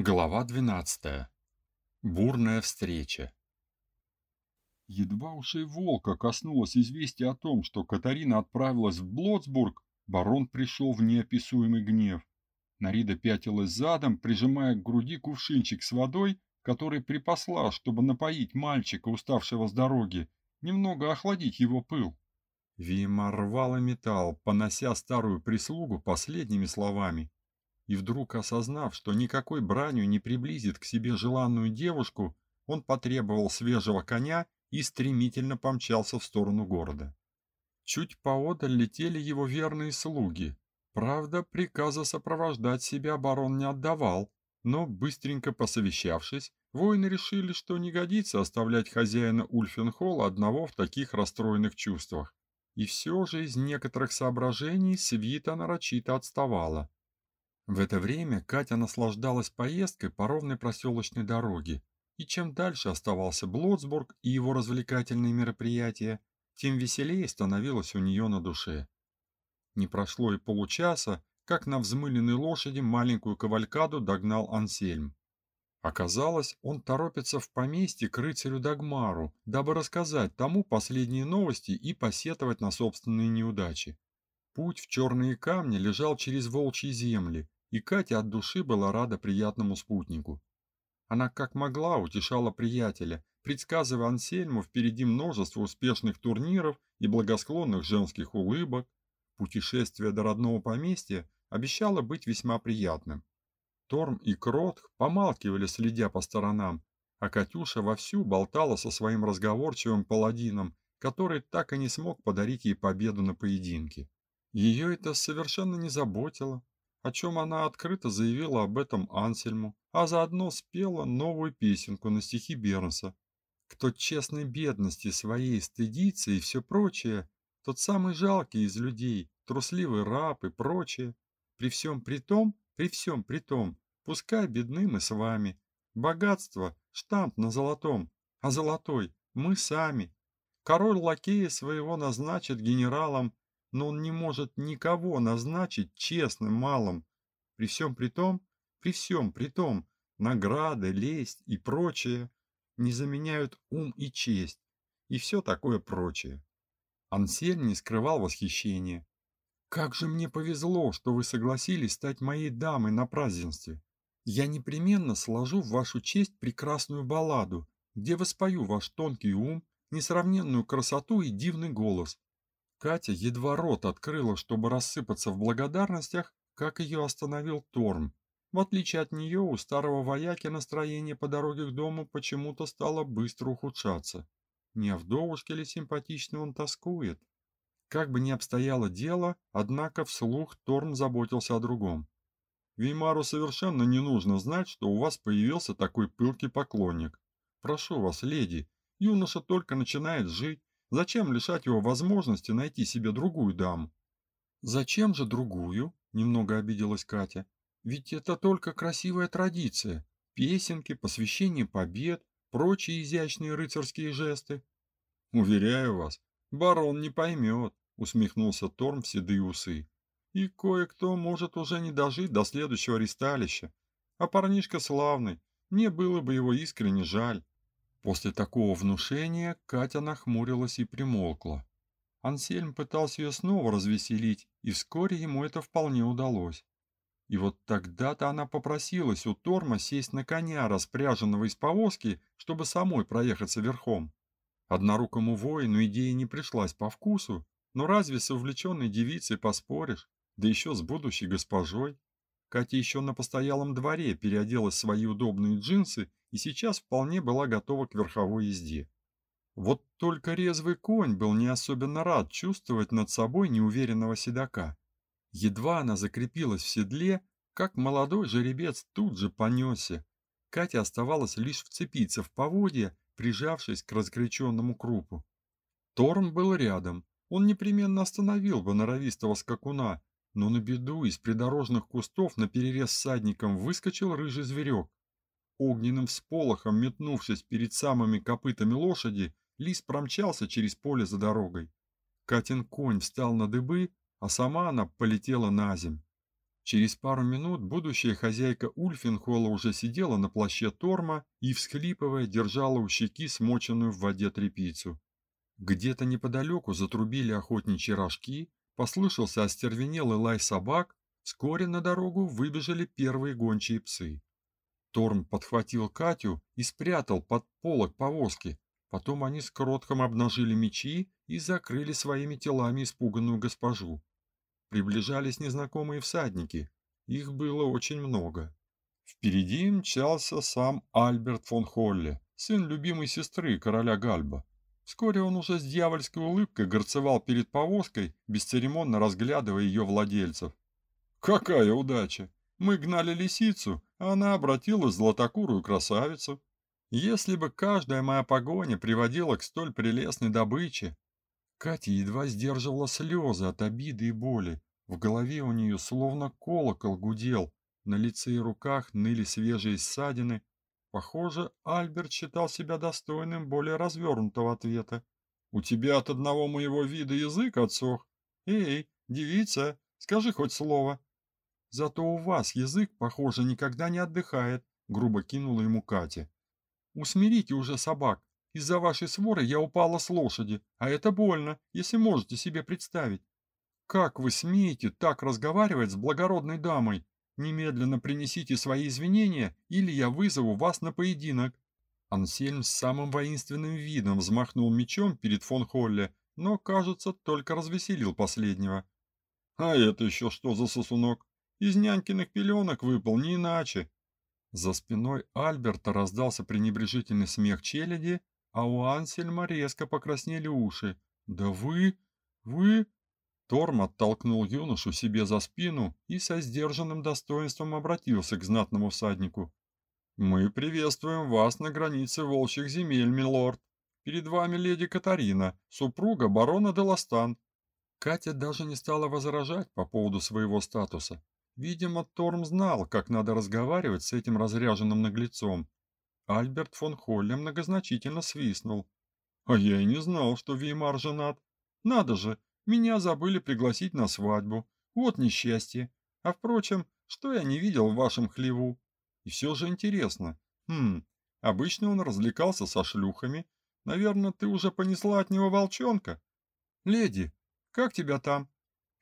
Глава 12. Бурная встреча. Едва ушей волка коснулось известия о том, что Катарина отправилась в Блотсбург, барон пришел в неописуемый гнев. Нарида пятилась задом, прижимая к груди кувшинчик с водой, который припасла, чтобы напоить мальчика, уставшего с дороги, немного охладить его пыл. Вима рвала металл, понося старую прислугу последними словами и вдруг осознав, что никакой бранью не приблизит к себе желанную девушку, он потребовал свежего коня и стремительно помчался в сторону города. Чуть поодаль летели его верные слуги. Правда, приказа сопровождать себя барон не отдавал, но быстренько посовещавшись, воины решили, что не годится оставлять хозяина Ульфенхолла одного в таких расстроенных чувствах. И все же из некоторых соображений свита нарочито отставала. В это время Катя наслаждалась поездкой по ровной проселочной дороге, и чем дальше оставался Блотсбург и его развлекательные мероприятия, тем веселее становилось у нее на душе. Не прошло и получаса, как на взмыленной лошади маленькую кавалькаду догнал Ансельм. Оказалось, он торопится в поместье к рыцарю Дагмару, дабы рассказать тому последние новости и посетовать на собственные неудачи. Путь в черные камни лежал через волчьи земли, и Катя от души была рада приятному спутнику. Она как могла утешала приятеля, предсказывая Ансельму впереди множество успешных турниров и благосклонных женских улыбок. Путешествие до родного поместья обещало быть весьма приятным. Торм и Кротх помалкивали, следя по сторонам, а Катюша вовсю болтала со своим разговорчивым паладином, который так и не смог подарить ей победу на поединке. Ее это совершенно не заботило о чем она открыто заявила об этом Ансельму, а заодно спела новую песенку на стихи Бернса. Кто честной бедности своей стыдится и все прочее, тот самый жалкий из людей, трусливый раб и прочее. При всем при том, при всем при том, пускай бедны мы с вами. Богатство – штамп на золотом, а золотой – мы сами. Король лакея своего назначит генералом, но он не может никого назначить честным малым. При всем при том, при всем при том, награды, лесть и прочее не заменяют ум и честь, и все такое прочее. Ансель не скрывал восхищения. «Как же мне повезло, что вы согласились стать моей дамой на празднестве. Я непременно сложу в вашу честь прекрасную балладу, где воспою ваш тонкий ум, несравненную красоту и дивный голос, Катя едва рот открыла, чтобы рассыпаться в благодарностях, как ее остановил Торм. В отличие от нее, у старого вояки настроение по дороге к дому почему-то стало быстро ухудшаться. Не вдовушке ли симпатичный он тоскует? Как бы ни обстояло дело, однако вслух Торм заботился о другом. Веймару совершенно не нужно знать, что у вас появился такой пылкий поклонник. Прошу вас, леди, юноша только начинает жить, Зачем лишать его возможности найти себе другую даму? Зачем же другую? Немного обиделась Катя. Ведь это только красивая традиция. Песенки, посвящение побед, прочие изящные рыцарские жесты. Уверяю вас, барон не поймет, усмехнулся Торм в седые усы. И кое-кто может уже не дожить до следующего ристалища. А парнишка славный, мне было бы его искренне жаль. После такого внушения Катя нахмурилась и примолкла. Ансельм пытался ее снова развеселить, и вскоре ему это вполне удалось. И вот тогда-то она попросилась у Торма сесть на коня, распряженного из повозки, чтобы самой проехаться верхом. Однорукому воину идея не пришлась по вкусу, но разве с увлеченной девицей поспоришь, да еще с будущей госпожой? Катя еще на постоялом дворе переоделась в свои удобные джинсы и сейчас вполне была готова к верховой езде. Вот только резвый конь был не особенно рад чувствовать над собой неуверенного седока. Едва она закрепилась в седле, как молодой жеребец тут же понесся. Катя оставалось лишь вцепиться в поводья, прижавшись к разгоряченному крупу. Торм был рядом. Он непременно остановил бы норовистого скакуна, но на беду из придорожных кустов на перерез всадникам выскочил рыжий зверек. Огненным всполохом метнувшись перед самыми копытами лошади, лис промчался через поле за дорогой. Катин конь встал на дыбы, а сама она полетела на земь. Через пару минут будущая хозяйка Ульфенхола уже сидела на плаще Торма и, всхлипывая, держала у щеки смоченную в воде тряпицу. Где-то неподалеку затрубили охотничьи рожки, послышался остервенелый лай собак, вскоре на дорогу выбежали первые гончие псы. Торм подхватил Катю и спрятал под полок повозки. Потом они с Кротком обнажили мечи и закрыли своими телами испуганную госпожу. Приближались незнакомые всадники. Их было очень много. Впереди мчался сам Альберт фон Холле, сын любимой сестры короля Гальба. Вскоре он уже с дьявольской улыбкой горцевал перед повозкой, бесцеремонно разглядывая ее владельцев. «Какая удача! Мы гнали лисицу, она обратилась в златокурую красавицу. Если бы каждая моя погоня приводила к столь прелестной добыче, Катя едва сдерживала слезы от обиды и боли. В голове у нее словно колокол гудел, на лице и руках ныли свежие ссадины. Похоже, Альберт считал себя достойным более развернутого ответа. «У тебя от одного моего вида язык отсох. Эй, девица, скажи хоть слово». «Зато у вас язык, похоже, никогда не отдыхает», — грубо кинула ему Катя. «Усмирите уже собак. Из-за вашей своры я упала с лошади, а это больно, если можете себе представить. Как вы смеете так разговаривать с благородной дамой? Немедленно принесите свои извинения, или я вызову вас на поединок. Ансельм с самым воинственным видом взмахнул мечом перед фон Холле, но, кажется, только развеселил последнего. А это еще что за сосунок? Из нянькиных пеленок выпал, не иначе. За спиной Альберта раздался пренебрежительный смех челяди, а у Ансельма резко покраснели уши. «Да вы... вы...» Торм оттолкнул юношу себе за спину и со сдержанным достоинством обратился к знатному всаднику. «Мы приветствуем вас на границе волчьих земель, милорд. Перед вами леди Катарина, супруга барона Деластан». Катя даже не стала возражать по поводу своего статуса. Видимо, Торм знал, как надо разговаривать с этим разряженным наглецом, Альберт фон Холле многозначительно свистнул. «А я и не знал, что Веймар женат. Надо же, меня забыли пригласить на свадьбу. Вот несчастье. А впрочем, что я не видел в вашем хлеву? И все же интересно. Хм, обычно он развлекался со шлюхами. Наверное, ты уже понесла от него волчонка? Леди, как тебя там?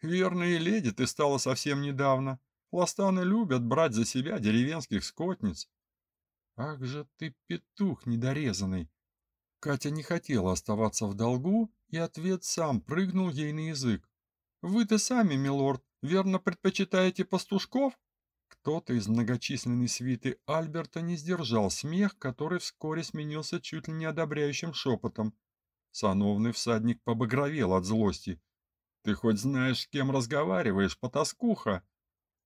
Верно, и леди ты стала совсем недавно. Ластаны любят брать за себя деревенских скотниц. Ах же ты петух недорезанный. Катя не хотела оставаться в долгу, и ответ сам прыгнул ей на язык. Вы-то сами, милорд, верно предпочитаете пастушков? Кто-то из многочисленной свиты Альберта не сдержал смех, который вскоре сменился чуть ли не одобряющим шепотом. Сановный всадник побагровел от злости. «Ты хоть знаешь, с кем разговариваешь, потаскуха?»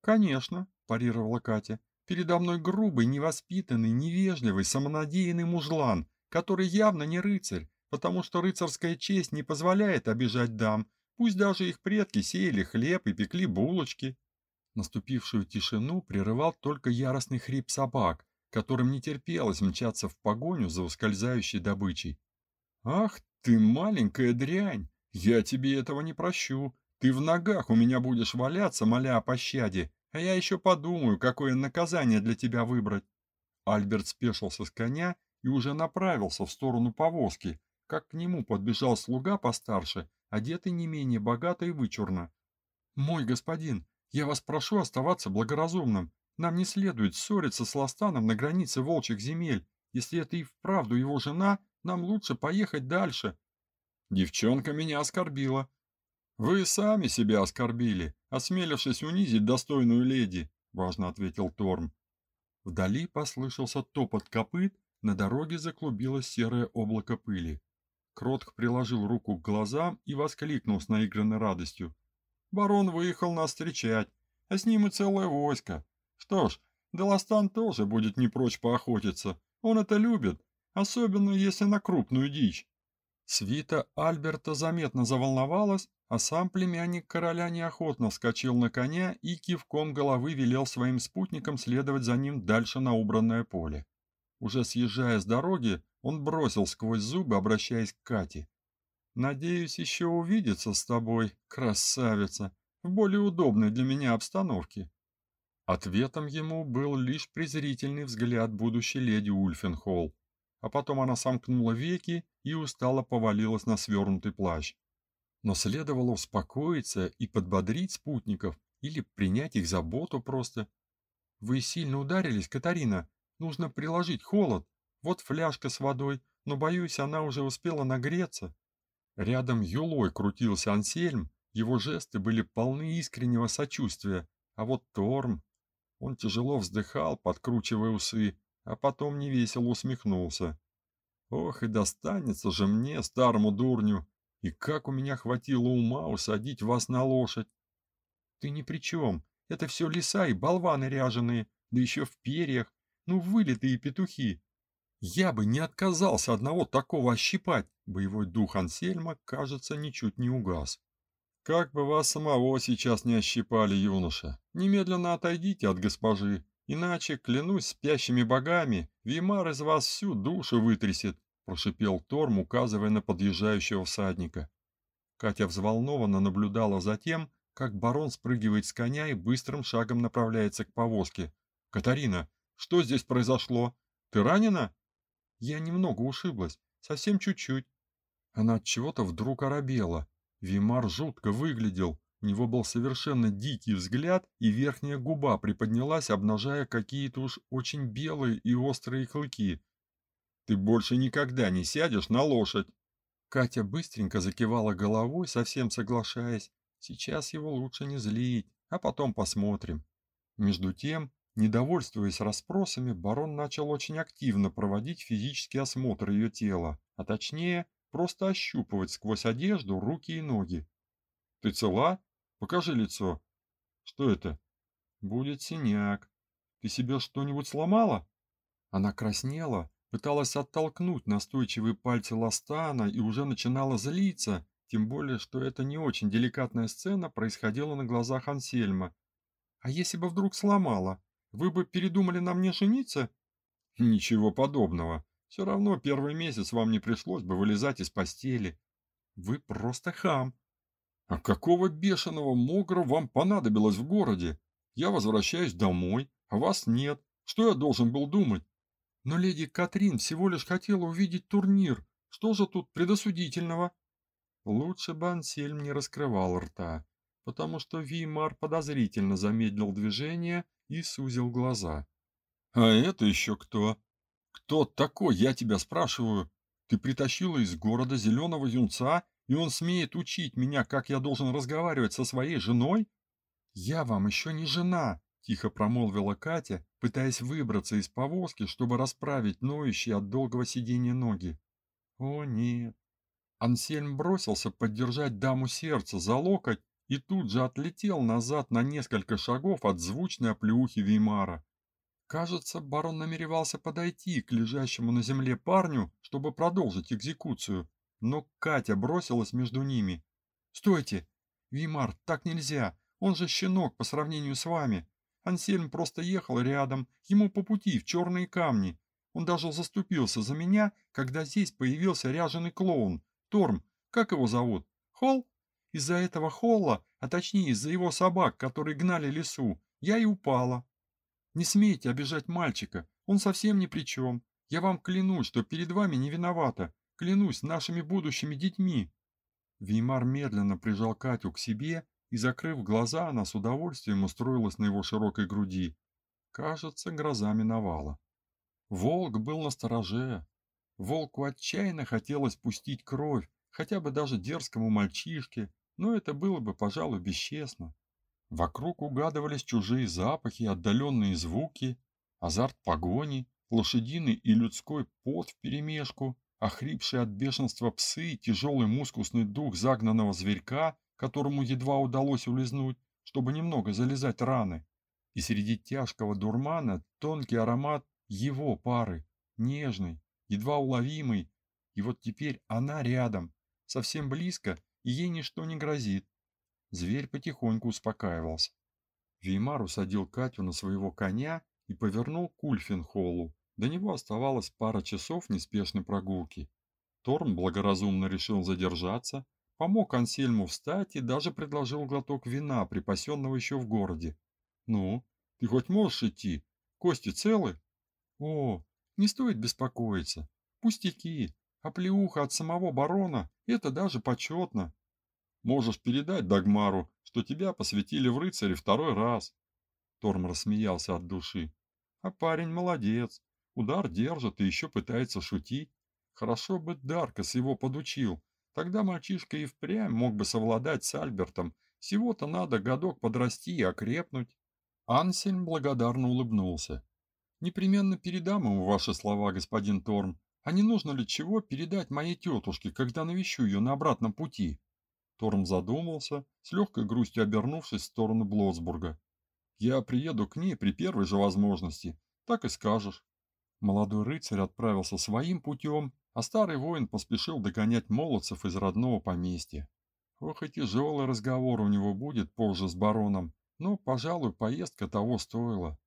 «Конечно», – парировала Катя. Передо мной грубый, невоспитанный, невежливый, самонадеянный мужлан, который явно не рыцарь, потому что рыцарская честь не позволяет обижать дам, пусть даже их предки сеяли хлеб и пекли булочки. Наступившую тишину прерывал только яростный хрип собак, которым не терпелось мчаться в погоню за ускользающей добычей. «Ах ты, маленькая дрянь! Я тебе этого не прощу. Ты в ногах у меня будешь валяться, моля о пощаде, а я еще подумаю, какое наказание для тебя выбрать. Альберт спешился с коня и уже направился в сторону повозки, как к нему подбежал слуга постарше, одетый не менее богато и вычурно. «Мой господин, я вас прошу оставаться благоразумным. Нам не следует ссориться с Ластаном на границе волчьих земель. Если это и вправду его жена, нам лучше поехать дальше». Девчонка меня оскорбила, «Вы сами себя оскорбили, осмелившись унизить достойную леди», — важно ответил Торм. Вдали послышался топот копыт, на дороге заклубилось серое облако пыли. Кротк приложил руку к глазам и воскликнул с наигранной радостью. «Барон выехал нас встречать, а с ним и целое войско. Что ж, Деластан тоже будет не прочь поохотиться. Он это любит, особенно если на крупную дичь». Свита Альберта заметно заволновалась, а сам племянник короля неохотно вскочил на коня и кивком головы велел своим спутникам следовать за ним дальше на убранное поле. Уже съезжая с дороги, он бросил сквозь зубы, обращаясь к Кате. «Надеюсь еще увидеться с тобой, красавица, в более удобной для меня обстановке. Ответом ему был лишь презрительный взгляд будущей леди Ульфенхолл, а потом она сомкнула веки и устало повалилась на свернутый плащ. Но следовало успокоиться и подбодрить спутников или принять их заботу просто. «Вы сильно ударились, Катарина. Нужно приложить холод. Вот фляжка с водой, но, боюсь, она уже успела нагреться». Рядом юлой крутился Ансельм, его жесты были полны искреннего сочувствия, а вот Торм... Он тяжело вздыхал, подкручивая усы, а потом невесело усмехнулся. «Ох, и достанется же мне, старому дурню, и как у меня хватило ума усадить вас на лошадь!» «Ты ни при чем, это все лиса и болваны ряженые, да еще в перьях, ну вылитые петухи!» Я бы не отказался одного такого ощипать. Боевой дух Ансельма, кажется, ничуть не угас. Как бы вас самого сейчас не ощипали, юноша. Немедленно отойдите от госпожи, иначе, клянусь спящими богами, Вимар из вас всю душу вытрясет, прошипел Торм, указывая на подъезжающего всадника. Катя взволнованно наблюдала за тем, как барон спрыгивает с коня и быстрым шагом направляется к повозке. «Катарина, что здесь произошло? Ты ранена?» Я немного ушиблась, совсем чуть-чуть. Она от чего-то вдруг оробела. Вимар жутко выглядел. У него был совершенно дикий взгляд, и верхняя губа приподнялась, обнажая какие-то уж очень белые и острые клыки. Ты больше никогда не сядешь на лошадь. Катя быстренько закивала головой, совсем соглашаясь. Сейчас его лучше не злить, а потом посмотрим. Между тем, Недовольствуясь расспросами, барон начал очень активно проводить физический осмотр ее тела, а точнее, просто ощупывать сквозь одежду руки и ноги. «Ты цела? Покажи лицо». «Что это?» «Будет синяк. Ты себе что-нибудь сломала?» Она краснела, пыталась оттолкнуть настойчивые пальцы Ластана и уже начинала злиться, тем более, что эта не очень деликатная сцена происходила на глазах Ансельма. «А если бы вдруг сломала?» Вы бы передумали на мне жениться? Ничего подобного. Все равно первый месяц вам не пришлось бы вылезать из постели. Вы просто хам. А какого бешеного могра вам понадобилось в городе? Я возвращаюсь домой, а вас нет. Что я должен был думать? Но леди Катрин всего лишь хотела увидеть турнир. Что же тут предосудительного? Лучше бы Ансельм не раскрывал рта, потому что Вимар подозрительно замедлил движение и сузил глаза. «А это еще кто? Кто такой, я тебя спрашиваю? Ты притащила из города зеленого юнца, и он смеет учить меня, как я должен разговаривать со своей женой? Я вам еще не жена!» — тихо промолвила Катя, пытаясь выбраться из повозки, чтобы расправить ноющие от долгого сидения ноги. «О, нет!» Ансельм бросился поддержать даму сердца за локоть, и тут же отлетел назад на несколько шагов от звучной оплеухи Веймара. Кажется, барон намеревался подойти к лежащему на земле парню, чтобы продолжить экзекуцию, но Катя бросилась между ними. «Стойте! Веймар, так нельзя! Он же щенок по сравнению с вами! Ансельм просто ехал рядом, ему по пути в черные камни. Он даже заступился за меня, когда здесь появился ряженый клоун. Торм, как его зовут? Холл? Из-за этого холла, а точнее из-за его собак, которые гнали лесу, я и упала. Не смейте обижать мальчика, он совсем ни при чем. Я вам клянусь, что перед вами не виновата. Клянусь нашими будущими детьми. Веймар медленно прижал Катю к себе, и, закрыв глаза, она с удовольствием устроилась на его широкой груди. Кажется, гроза миновала. Волк был на стороже. Волку отчаянно хотелось пустить кровь, хотя бы даже дерзкому мальчишке, но это было бы, пожалуй, бесчестно. Вокруг угадывались чужие запахи, отдаленные звуки, азарт погони, лошадиный и людской пот вперемешку, охрипшие от бешенства псы, тяжелый мускусный дух загнанного зверька, которому едва удалось улизнуть, чтобы немного залезать раны. И среди тяжкого дурмана тонкий аромат его пары, нежный, едва уловимый, и вот теперь она рядом, совсем близко и ей ничто не грозит. Зверь потихоньку успокаивался. Веймар усадил Катю на своего коня и повернул к Ульфенхоллу. До него оставалось пара часов неспешной прогулки. Торн благоразумно решил задержаться, помог Ансельму встать и даже предложил глоток вина, припасенного еще в городе. «Ну, Ты хоть можешь идти? Кости целы? О, не стоит беспокоиться. Пустяки. А плеуха от самого барона – это даже почетно. Можешь передать Дагмару, что тебя посвятили в рыцаре второй раз. Торм рассмеялся от души. А парень молодец. Удар держит и еще пытается шутить. Хорошо бы Даркас его подучил. Тогда мальчишка и впрямь мог бы совладать с Альбертом. Всего-то надо годок подрасти и окрепнуть. Ансельм благодарно улыбнулся. «Непременно передам ему ваши слова, господин Торм. А не нужно ли чего передать моей тетушке, когда навещу ее на обратном пути?» Торм задумался, с легкой грустью обернувшись в сторону Блоцбурга. «Я приеду к ней при первой же возможности, так и скажешь». Молодой рыцарь отправился своим путем, а старый воин поспешил догонять молодцев из родного поместья. Ох и тяжелый разговор у него будет позже с бароном, но, пожалуй, поездка того стоила.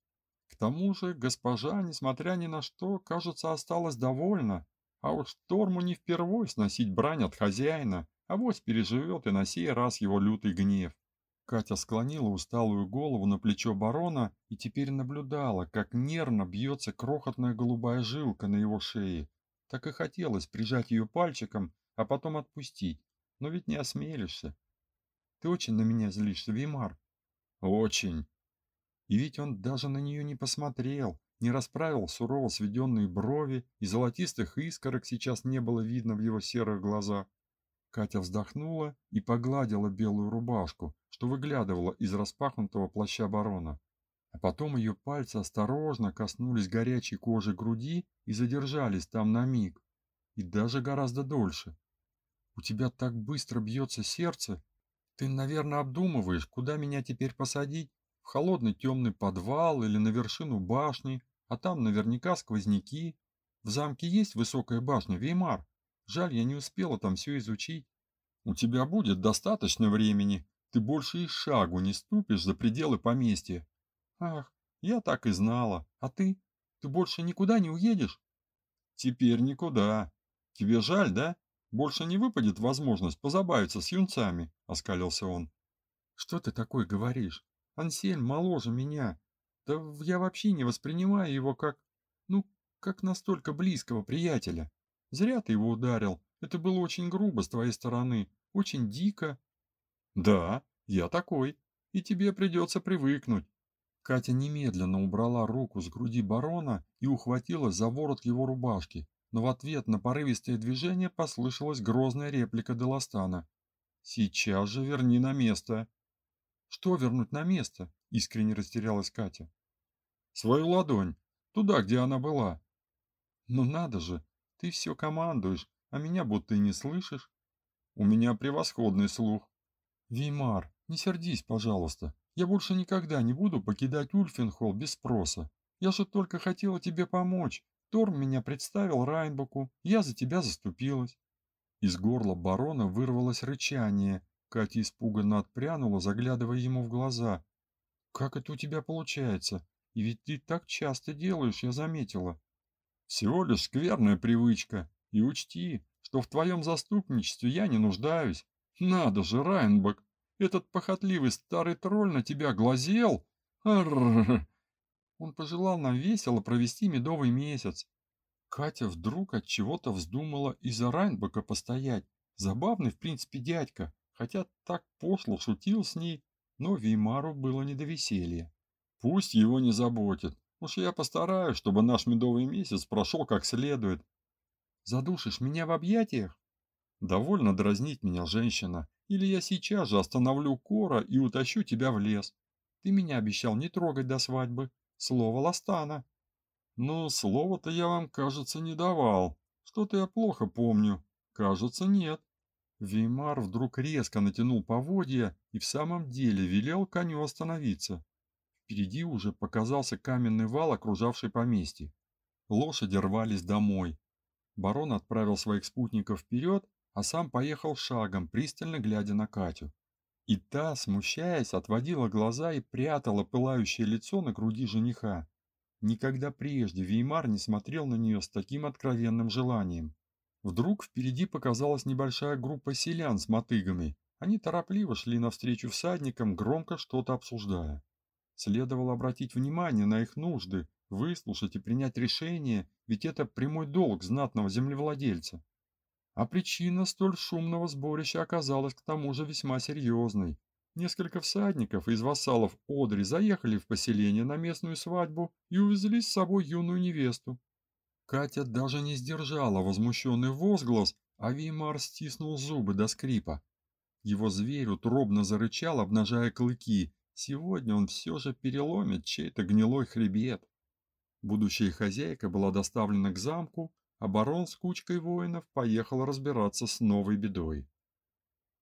К тому же госпожа, несмотря ни на что, кажется, осталась довольна, а уж Торму не впервой сносить брань от хозяина, а вот переживет и на сей раз его лютый гнев. Катя склонила усталую голову на плечо барона и теперь наблюдала, как нервно бьется крохотная голубая жилка на его шее. Так и хотелось прижать ее пальчиком, а потом отпустить. Но ведь не осмелишься. Ты очень на меня злишься, Вимар. Очень. И ведь он даже на нее не посмотрел, не расправил сурово сведенные брови, и золотистых искорок сейчас не было видно в его серых глазах. Катя вздохнула и погладила белую рубашку, что выглядывала из распахнутого плаща барона. А потом ее пальцы осторожно коснулись горячей кожи груди и задержались там на миг, и даже гораздо дольше. У тебя так быстро бьется сердце. Ты, наверное, обдумываешь, куда меня теперь посадить? В холодный темный подвал или на вершину башни, а там наверняка сквозняки. В замке есть высокая башня, Веймар. Жаль, я не успела там все изучить. У тебя будет достаточно времени. Ты больше и шагу не ступишь за пределы поместья. Ах, я так и знала. А ты? Ты больше никуда не уедешь? Теперь никуда. Тебе жаль, да? Больше не выпадет возможность позабавиться с юнцами, оскалился он. Что ты такой говоришь? Ансель моложе меня. Да я вообще не воспринимаю его как, ну, как настолько близкого приятеля. Зря ты его ударил. Это было очень грубо с твоей стороны, очень дико. Да, я такой, и тебе придется привыкнуть. Катя немедленно убрала руку с груди барона и ухватилась за ворот его рубашки, но в ответ на порывистое движение послышалась грозная реплика Деластана. «Сейчас же верни на место!» «Что вернуть на место?» – искренне растерялась Катя. «Свою ладонь, туда, где она была». «Ну надо же, ты все командуешь, а меня будто и не слышишь. У меня превосходный слух. Веймар, не сердись, пожалуйста. Я больше никогда не буду покидать Ульфенхолл без спроса. Я же только хотела тебе помочь. Торм меня представил Райнбоку, я за тебя заступилась. Из горла барона вырвалось рычание. Катя испуганно отпрянула, заглядывая ему в глаза. «Как это у тебя получается? И ведь ты так часто делаешь, я заметила. Всего лишь скверная привычка. И учти, что в твоем заступничестве я не нуждаюсь. Надо же, Райнбек, этот похотливый старый тролль на тебя глазел. Арррр. Он пожелал нам весело провести медовый месяц. Катя вдруг от чего-то вздумала из-за Райнбека постоять. Забавный, в принципе, дядька, хотя так пошло шутил с ней, но Веймару было не до веселья. Пусть его не заботит. Уж я постараюсь, чтобы наш медовый месяц прошел как следует. Задушишь меня в объятиях? Довольно дразнить меня, женщина, или я сейчас же остановлю Кора и утащу тебя в лес. Ты меня обещал не трогать до свадьбы. Слово Ластана. Ну, слово-то я вам, кажется, не давал. Что-то я плохо помню. Кажется, нет. Веймар вдруг резко натянул поводья и в самом деле велел коню остановиться. Впереди уже показался каменный вал, окружавший поместье. Лошади рвались домой. Барон отправил своих спутников вперед, а сам поехал шагом, пристально глядя на Катю. И та, смущаясь, отводила глаза и прятала пылающее лицо на груди жениха. Никогда прежде Веймар не смотрел на нее с таким откровенным желанием. Вдруг впереди показалась небольшая группа селян с мотыгами. Они торопливо шли навстречу всадникам, громко что-то обсуждая. Следовало обратить внимание на их нужды, выслушать и принять решение, ведь это прямой долг знатного землевладельца. А причина столь шумного сборища оказалась к тому же весьма серьезной. Несколько всадников из вассалов Одри заехали в поселение на местную свадьбу и увезли с собой юную невесту. Катя даже не сдержала возмущенный возглас, а Веймар стиснул зубы до скрипа. Его зверь утробно зарычал, обнажая клыки. Сегодня он все же переломит чей-то гнилой хребет. Будущая хозяйка была доставлена к замку, а барон с кучкой воинов поехал разбираться с новой бедой.